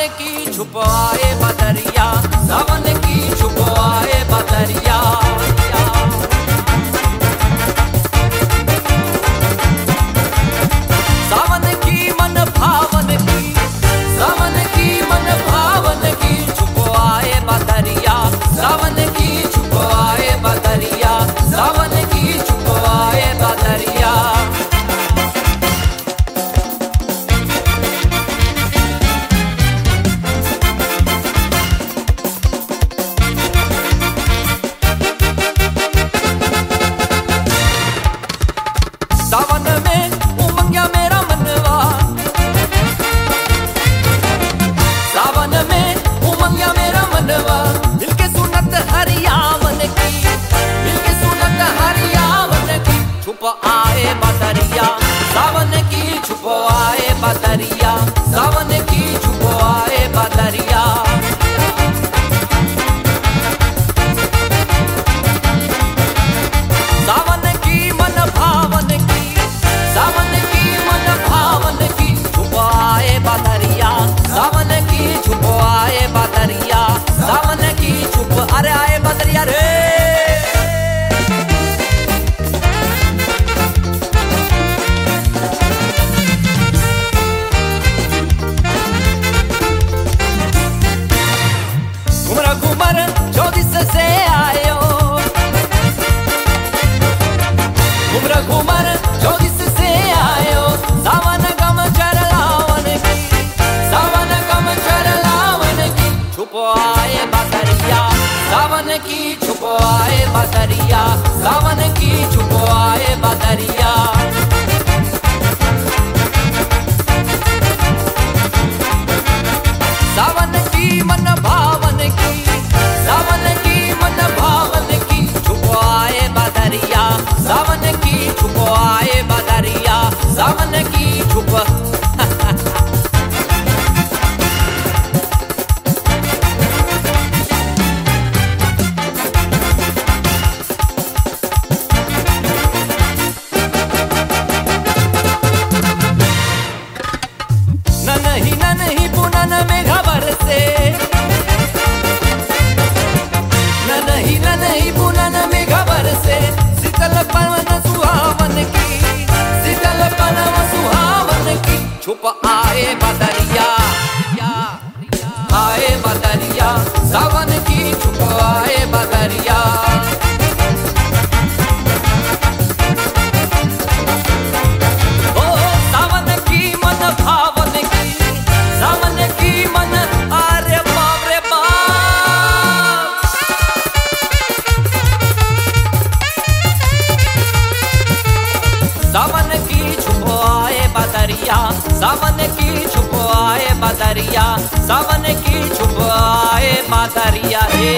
सावन की छुपाए बदरिया सावन की छुपा छुपो आए बदरिया सावन की छुपो आए बदरिया। de CCA pasa बदरिया सावन की छुपवाए बदरिया सावन की छुपवाए बदरिया हे